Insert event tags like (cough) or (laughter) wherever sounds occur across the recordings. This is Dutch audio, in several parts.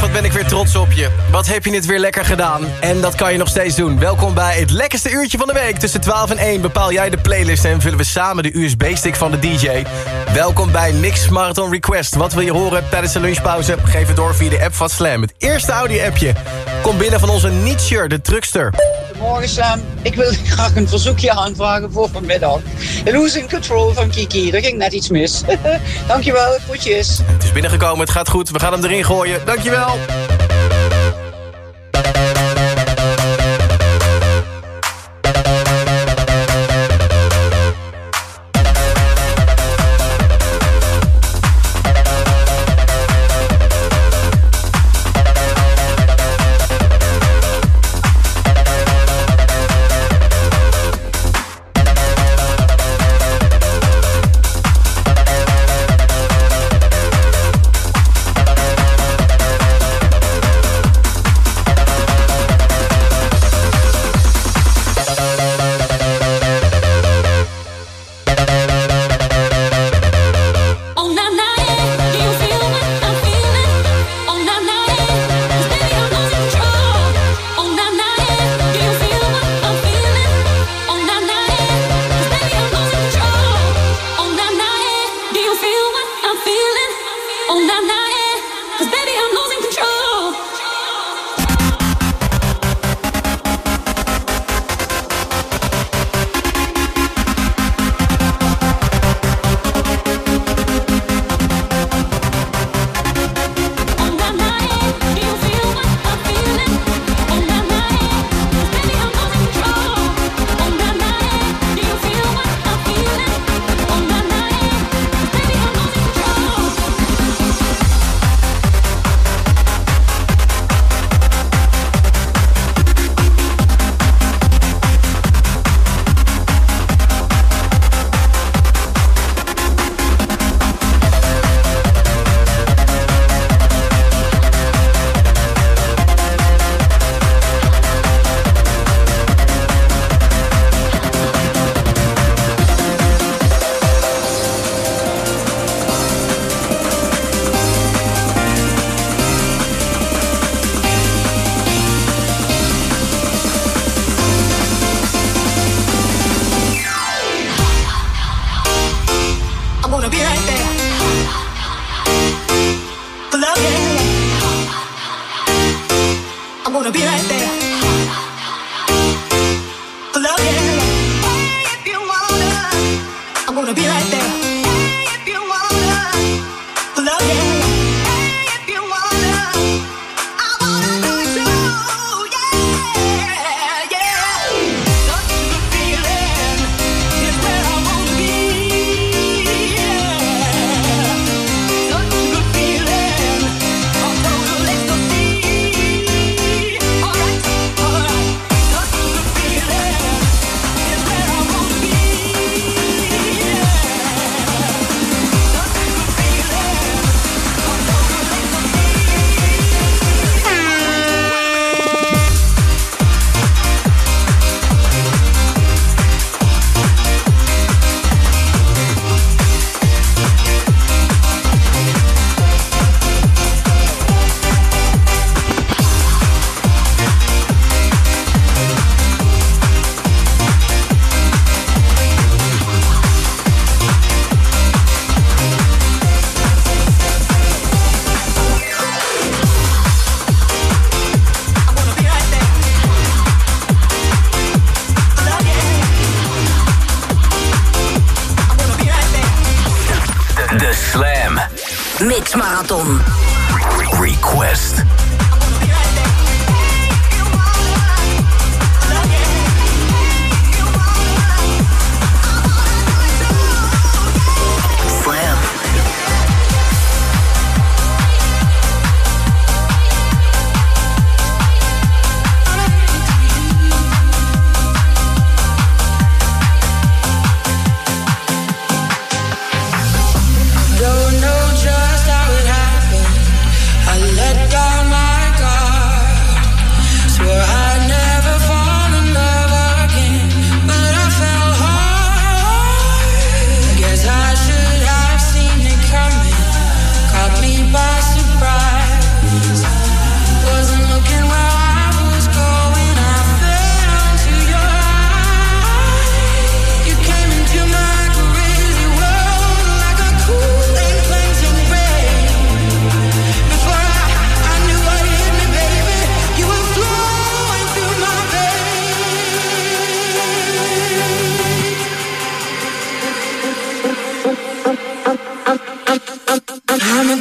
Wat ben ik weer trots op je. Wat heb je het weer lekker gedaan. En dat kan je nog steeds doen. Welkom bij het lekkerste uurtje van de week. Tussen 12 en 1 bepaal jij de playlist en vullen we samen de USB-stick van de DJ. Welkom bij Mix Marathon Request. Wat wil je horen tijdens de lunchpauze? Geef het door via de app van Slam. Het eerste audio-appje komt binnen van onze Nietzsche, de truckster. Morgen Sam, ik wil (laughs) graag een verzoekje aanvragen voor vanmiddag. Losing Control van Kiki, er ging net iets mis. (laughs) Dankjewel, groetjes. Het is binnengekomen, het gaat goed. We gaan hem erin gooien. Dankjewel.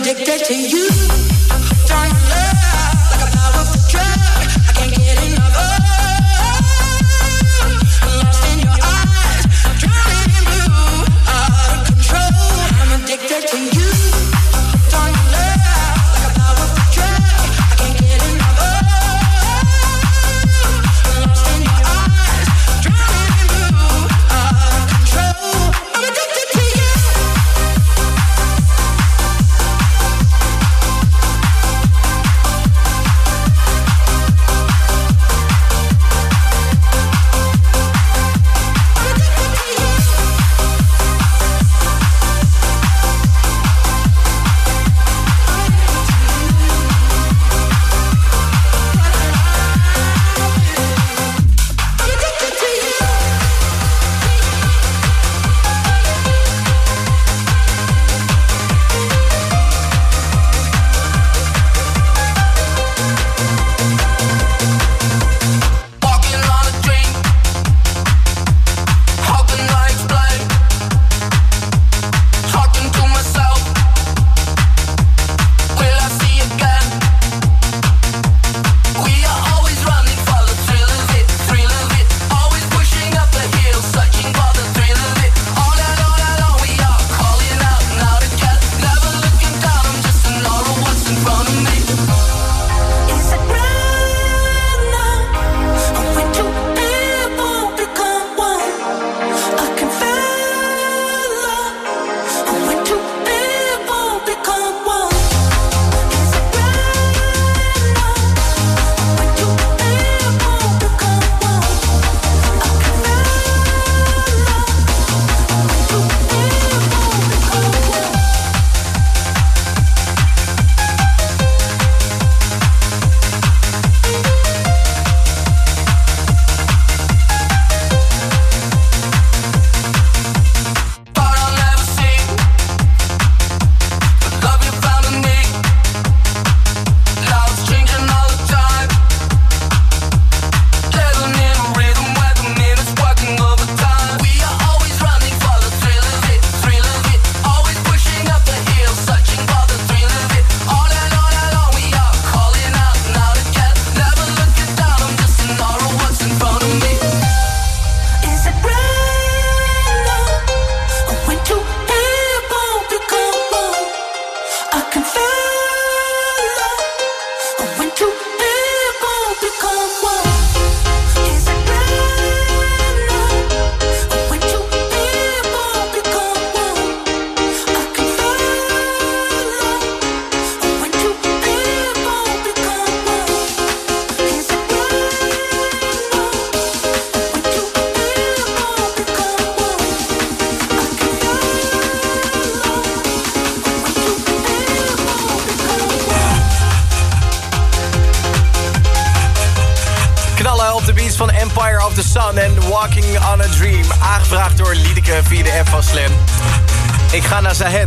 Addicted to you.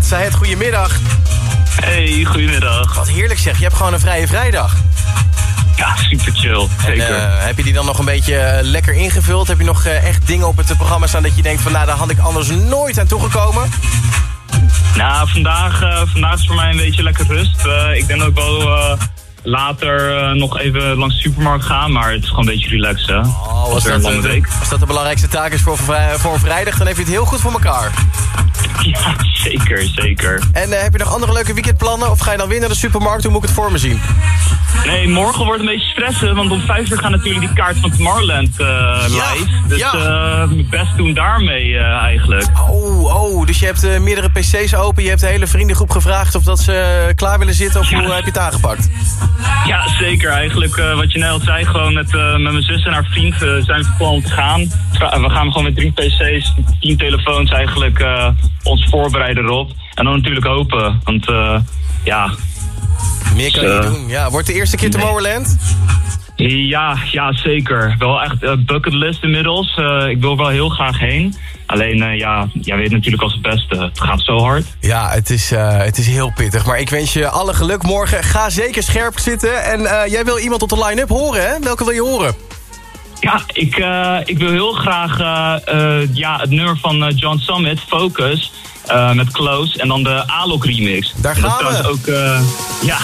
Zahed. Zahed, goedemiddag. Hey, goedemiddag. Wat heerlijk zeg, je hebt gewoon een vrije vrijdag. Ja, super chill. En, Zeker. eh, heb je die dan nog een beetje eh, lekker ingevuld? Heb je nog eh, echt dingen op het programma staan dat je denkt van... nou, daar had ik anders nooit aan toegekomen? nou, vandaag, vandaag is voor mij een beetje lekker rust. Ik denk dat ik wel later nog even langs de supermarkt ga, maar het is gewoon een beetje relaxen. Oh, Het is weer een lange de, week. als dat de belangrijkste taak is voor, voor vrijdag... dan heb je het heel goed voor elkaar. (laughs) Ja, zeker, zeker. En eh, heb je nog andere leuke weekendplannen? Of ga je dan weer naar de supermarkt? Hoe moet ik het voor me zien? Nee, morgen wordt een beetje stressen, want om vijf uur gaan natuurlijk die kaart van Tomorrowland eh, live. Dus ja. eh, mijn best doen daarmee eh, eigenlijk. Oh, oh, dus je hebt meerdere pc's open. Je hebt de hele vriendengroep gevraagd of dat ze klaar willen zitten. Of Ja. hoe heb je het aangepakt? Ja, zeker. Eigenlijk wat je net al zei, gewoon met, met mijn zus en haar vriend zijn we plan om te gaan. We gaan gewoon met drie pc's, tien telefoons eigenlijk ons voorbereiden erop. En dan natuurlijk hopen, want ja, Meer kan je niet doen. Ja, wordt de eerste keer. Tomorrowland? ja, ja zeker. Wel echt eh, bucketlist inmiddels. Eh, ik wil wel heel graag heen. Alleen, eh, ja, jij weet natuurlijk als het beste, het gaat zo hard. Ja, het is, het is heel pittig. Maar ik wens je alle geluk morgen. Ga zeker scherp zitten. En jij wil iemand op de line-up horen, hè? Welke wil je horen? Ja, ik, ik wil heel graag ja, het nummer van John Summit, Focus, eh, met Close. En dan de Alok remix. Daar dat gaan is we. ook, eh, ja,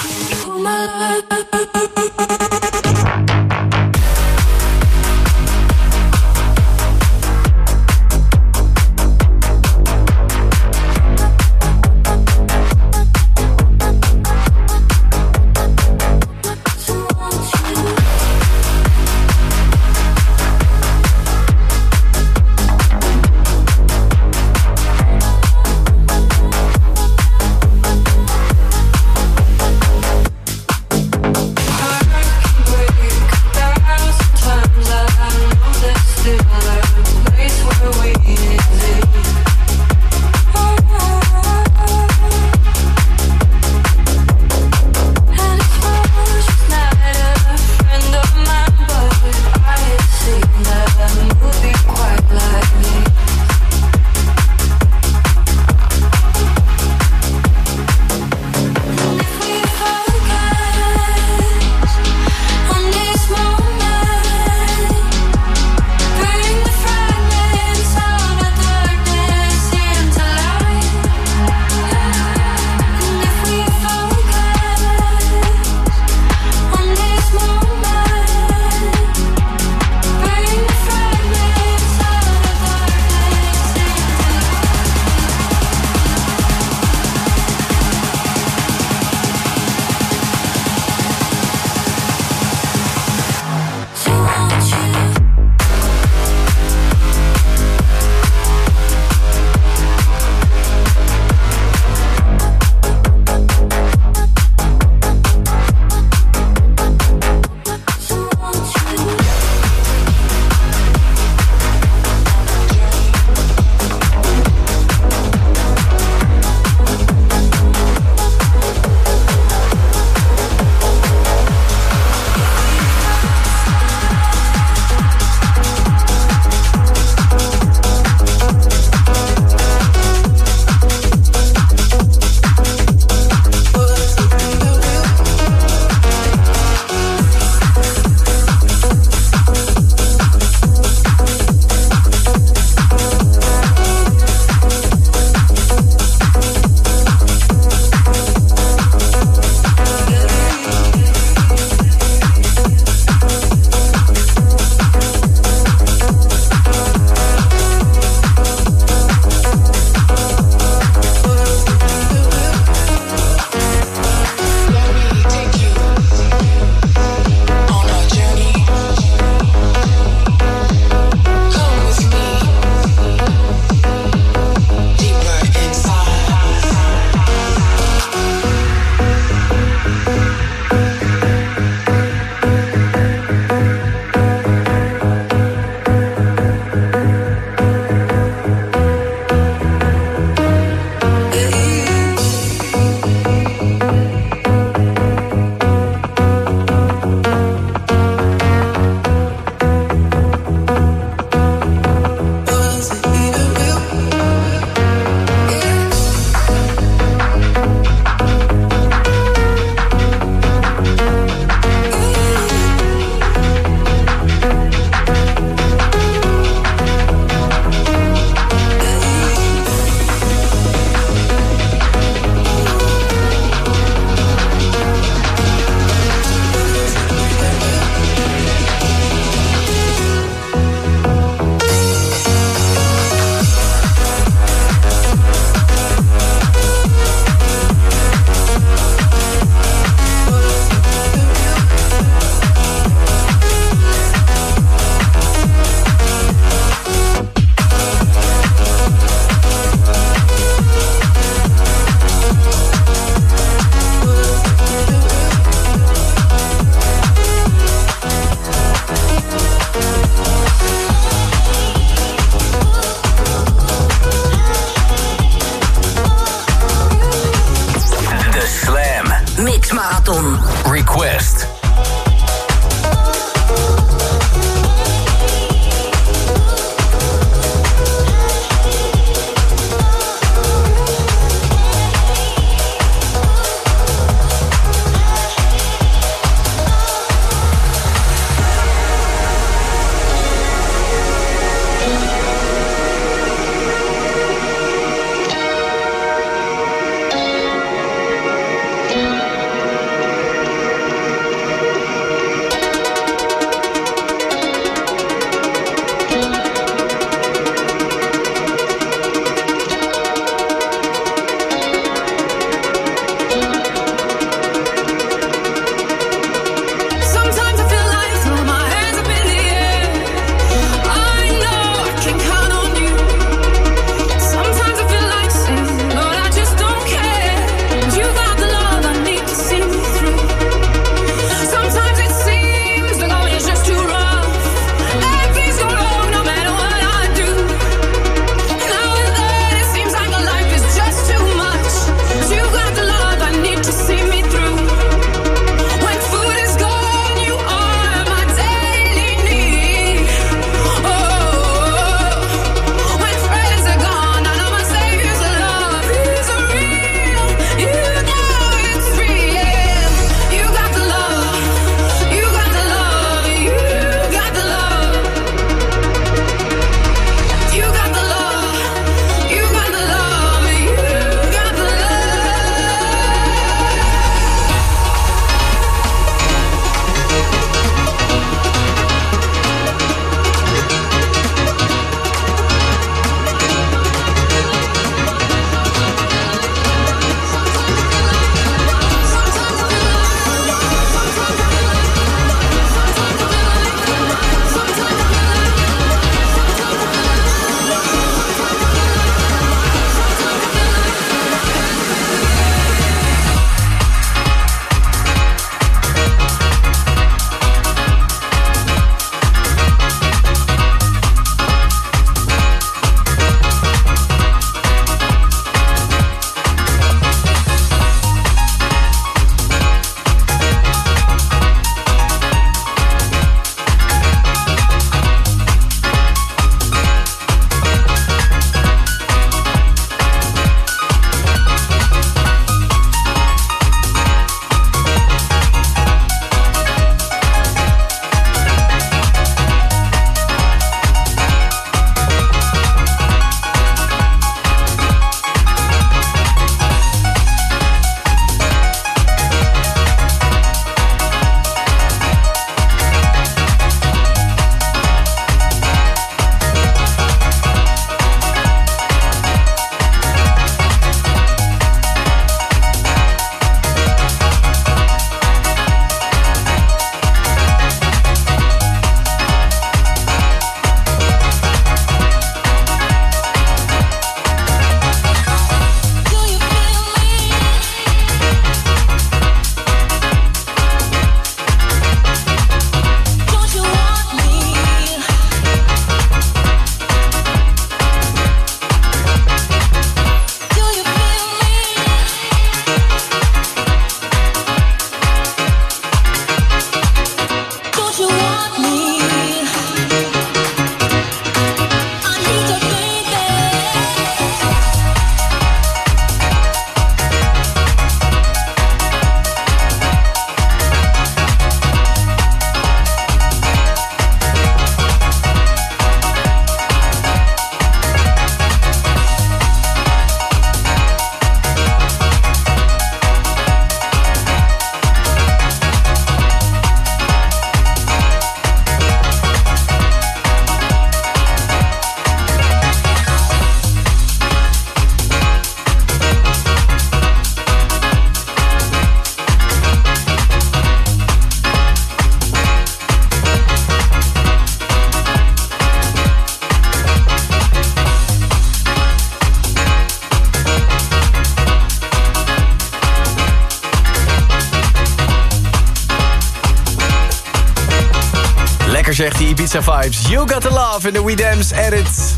Ibiza Vibes. You Got The Love in de We Dance Edit.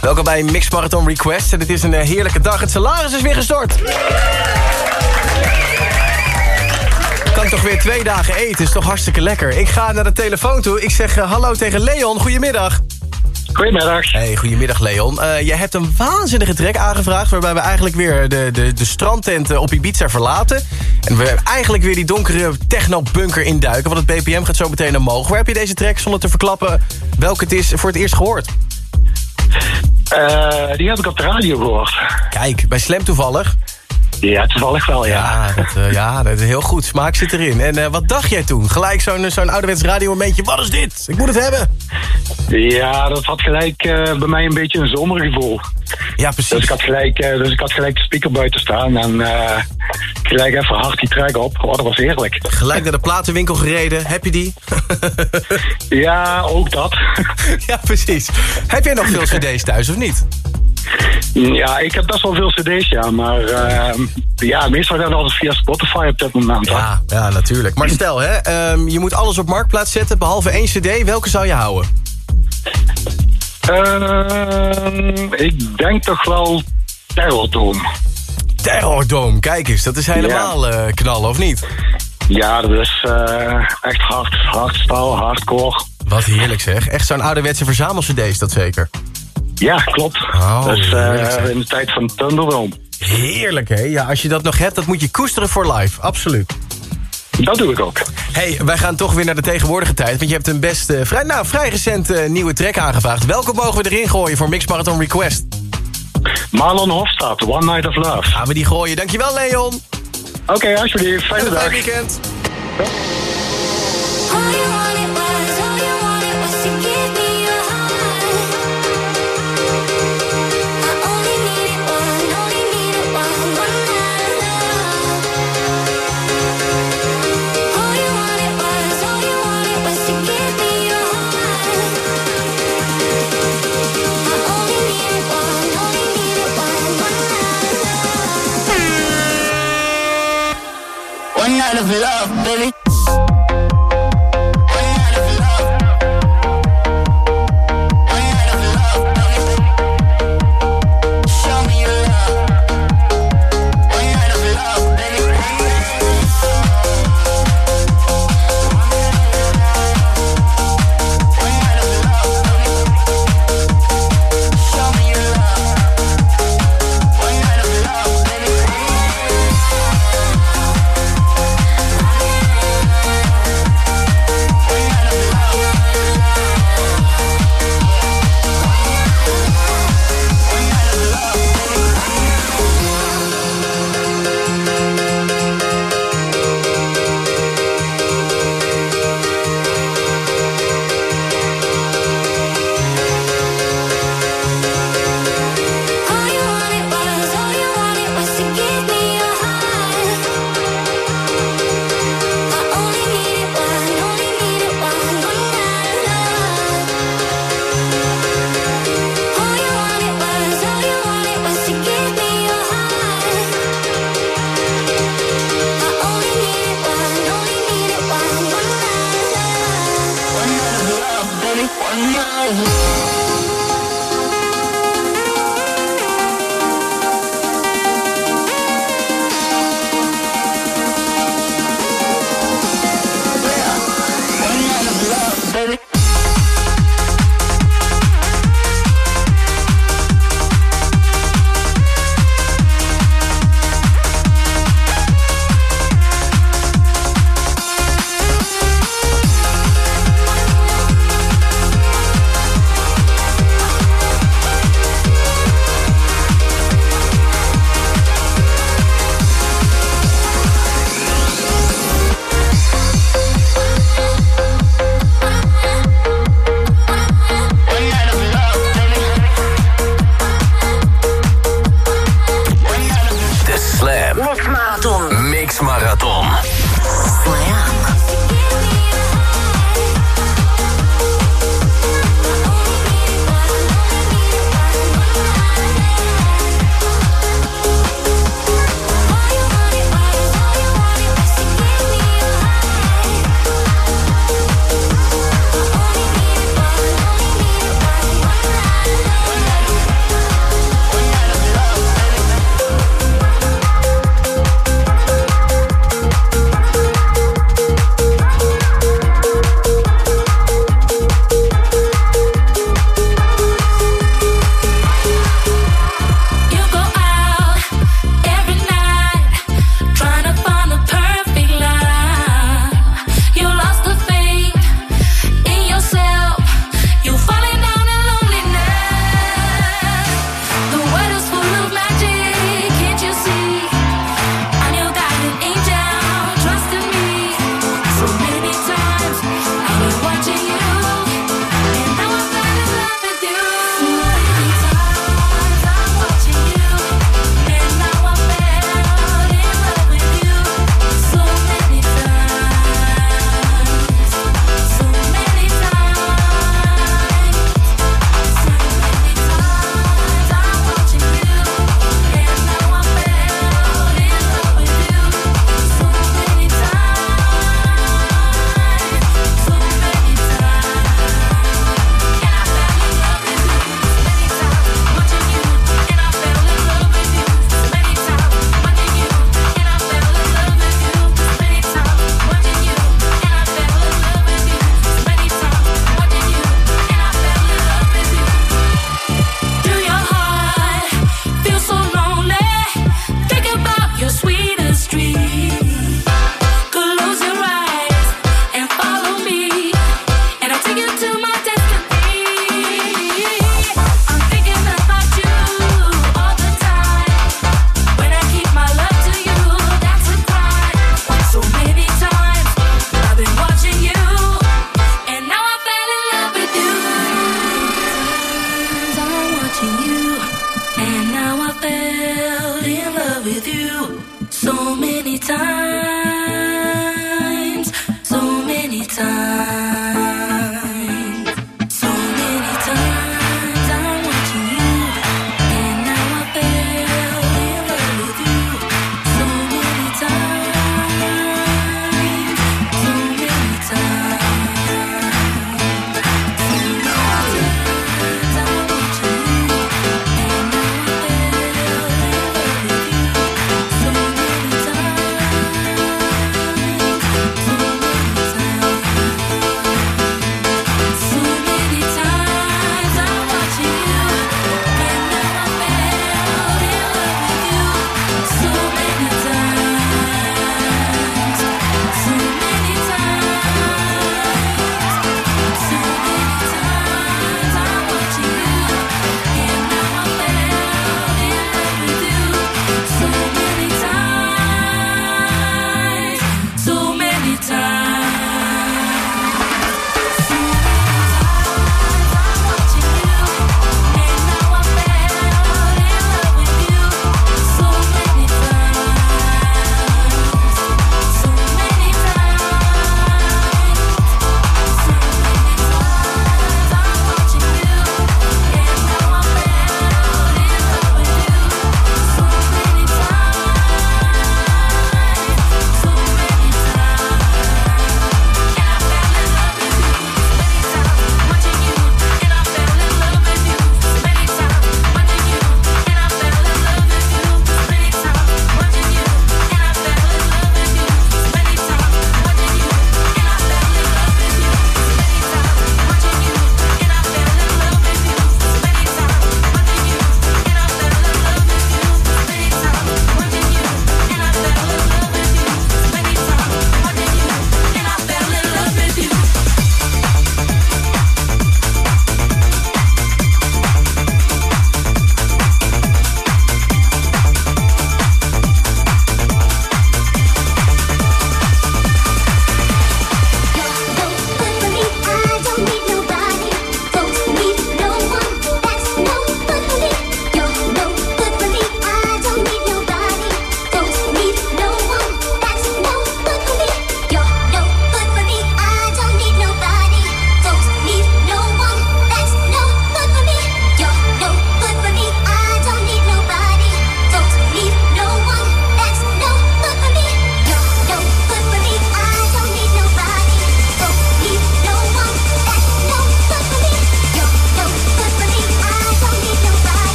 Welkom bij Mix Marathon Request. En het is een eh, heerlijke dag. Het salaris is weer gestort. Kan toch weer twee dagen eten. Is toch hartstikke lekker. Ik ga naar de telefoon toe. Ik zeg eh, hallo tegen Leon. Goedemiddag. Goedemiddag. Hey, goedemiddag Leon. Eh jij hebt een waanzinnige trek aangevraagd... waarbij we eigenlijk weer de, de, de strandtent eh, op Ibiza verlaten. En we eigenlijk weer die donkere techno-bunker induiken... want het BPM gaat zo meteen omhoog. Waar heb je deze track zonder te verklappen welke het is voor het eerst gehoord? Eh, die heb ik op de radio gehoord. Kijk, bij Slam toevallig. Ja, toevallig wel, ja. Ja, dat, eh, ja, dat is heel goed. Smaak zit erin. En eh, wat dacht jij toen? Gelijk zo'n zo'n ouderwets radiomomentje. Wat is dit? Ik moet het hebben. Ja, dat had gelijk eh, bij mij een beetje een zomergevoel. Ja, Dus precies. ik had gelijk, eh, dus ik had gelijk de speaker buiten staan en eh, gelijk even hard die track op. Oh, dat was heerlijk. Gelijk naar de platenwinkel gereden. Heb je die? Ja, ook dat. (laughs) ja, precies. Heb jij nog veel cd's thuis of niet? Ja, ik heb best wel veel cd's, ja, maar eh, ja, meestal dan altijd via Spotify op dit moment. Ja, ja natuurlijk. Maar stel, hè, ehm, je moet alles op marktplaats zetten... behalve één cd. Welke zou je houden? Ehm, ik denk toch wel Terrordome. Terrordome. Kijk eens, dat is helemaal eh knallen, of niet? Ja, dat is eh, echt hard, hardstyle, hardcore. Wat heerlijk zeg. Echt zo'n ouderwetse verzamel-cd is dat zeker. Ja, klopt. Oh, dus eh, heerlijk zeg. in de tijd van Thunderdome. Heerlijk, hè? Ja, als je dat nog hebt, dat moet je koesteren voor live. Absoluut. Dat doe ik ook. hey, wij gaan toch weer naar de tegenwoordige tijd. Want je hebt een best eh, vrij, nou, vrij recent eh, nieuwe track aangevraagd. Welke mogen we erin gooien voor Mix Marathon Request? Marlon Hofstad, One Night of Love. Gaan we die gooien. Dankjewel, Leon. Oké, alsjeblieft. Fijne Fijn dag. weekend. All night of love. One night of love, baby.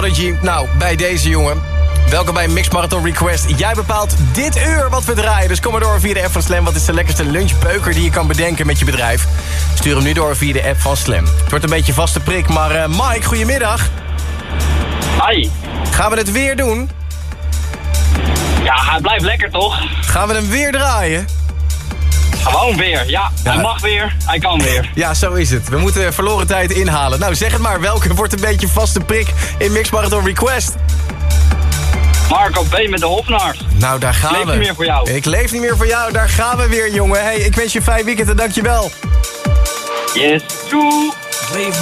Prodigy. Nou, bij deze jongen. Welkom bij Mix Marathon Request. Jij bepaalt dit uur wat we draaien. Dus kom maar door via de app van Slam. Wat is de lekkerste lunchbeuker die je kan bedenken met je bedrijf? Stuur hem nu door via de app van Slam. Het wordt een beetje vaste prik, maar eh, Mike, goedemiddag. Hi. Gaan we het weer doen? Ja, hij blijft lekker toch? Gaan we hem weer draaien? Gewoon weer. Ja, Ja. hij mag weer. Hij kan weer. Ja, zo is het. We moeten verloren tijd inhalen. Nou, zeg het maar. Welke wordt een beetje vaste prik in Mix Marathon Request? Marco B. met de Hofnaars. Nou, daar gaan Leef we. niet meer voor jou. Ik leef niet meer voor jou. Daar gaan we weer, jongen. Hey, ik wens je een fijn weekend en dankjewel. Yes. Doei. Ik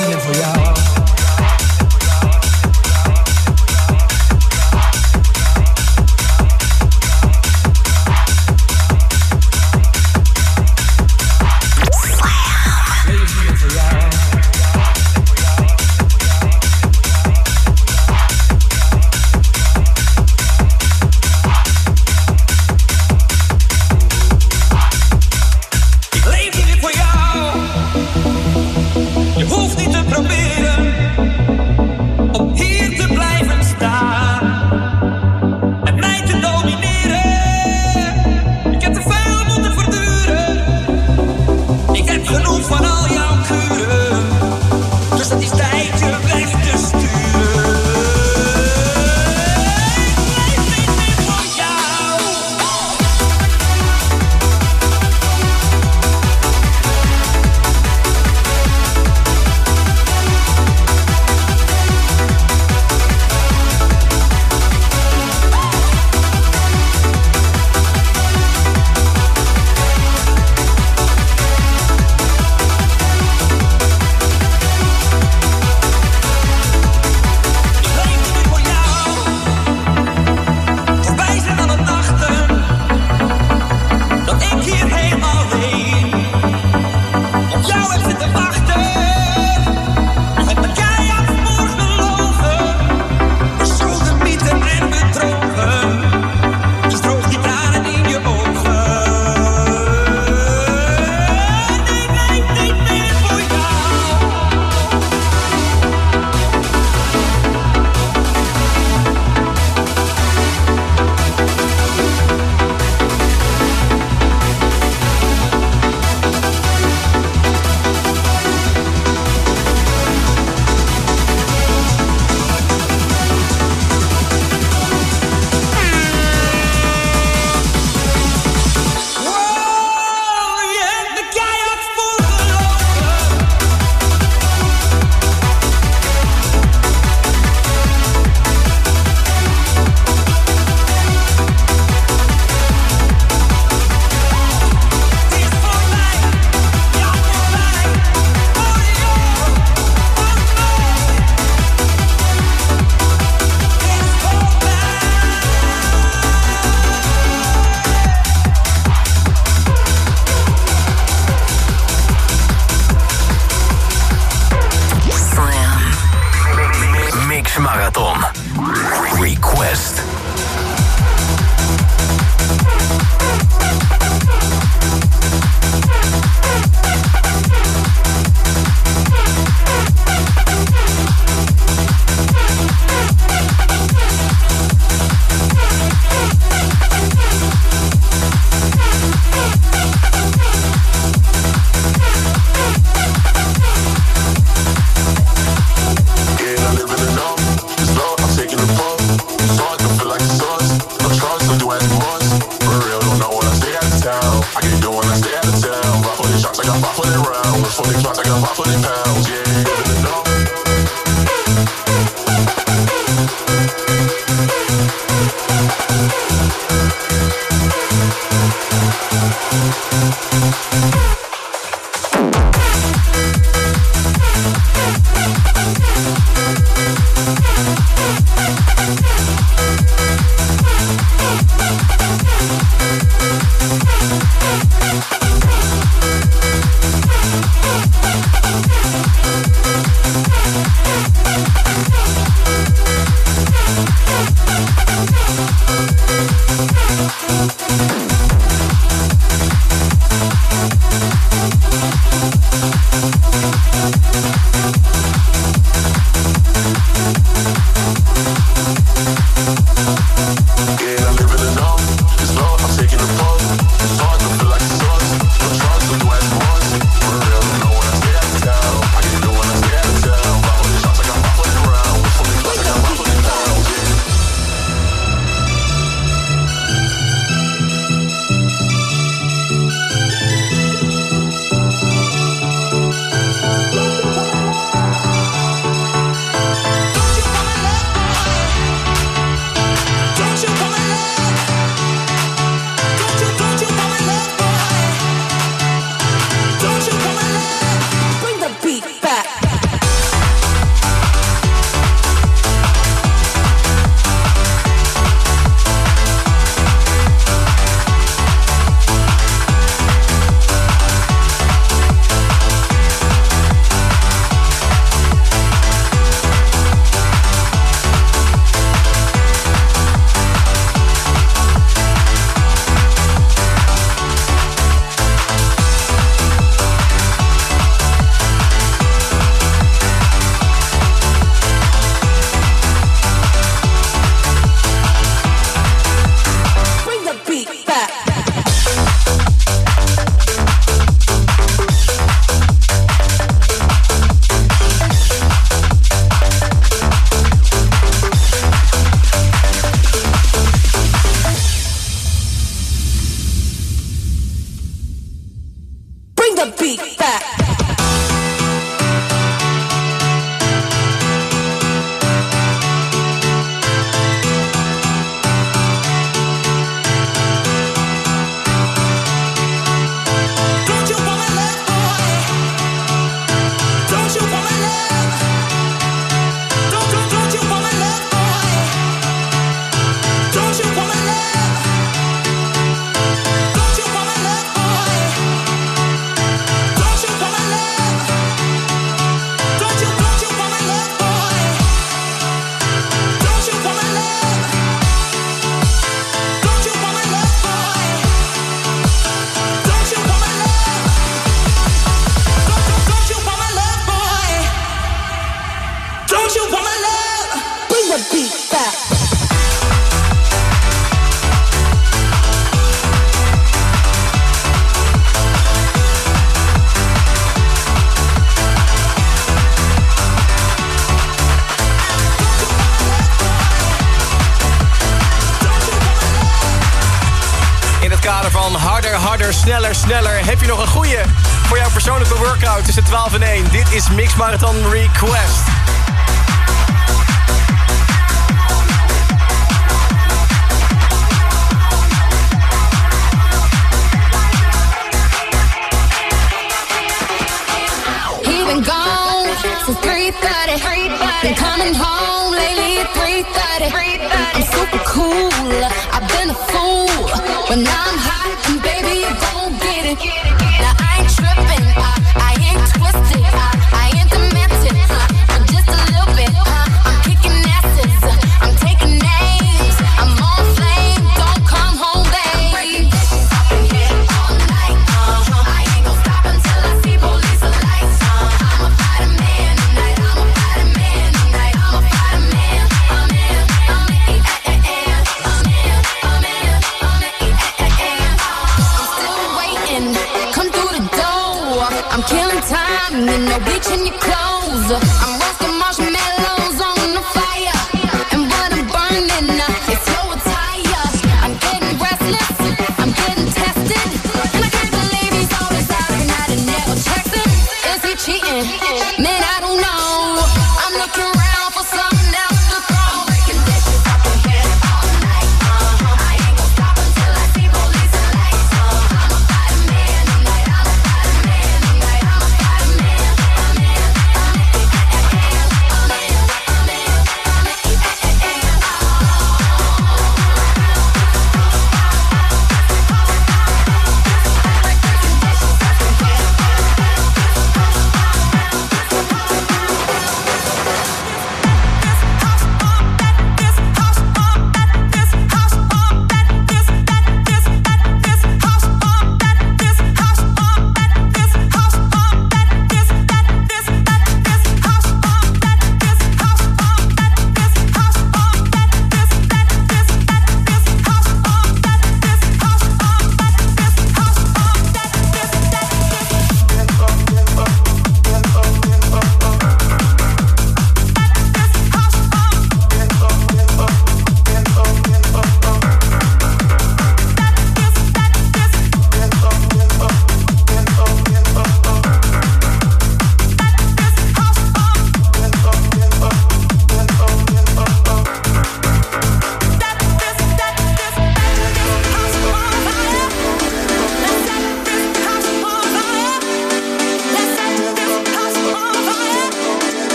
sneller, sneller. Heb je nog een goede voor jouw persoonlijke workout tussen 12 en 1? Dit is Mix Marathon Request. since 3.30 Been coming home lately. At I'm super cool, I've been a fool. But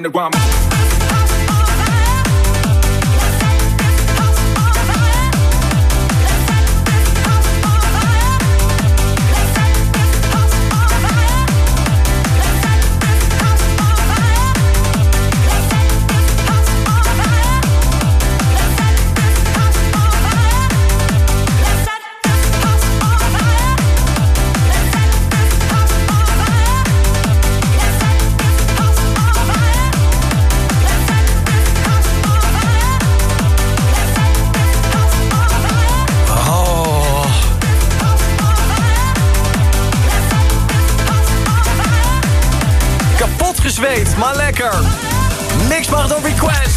in the rhyme.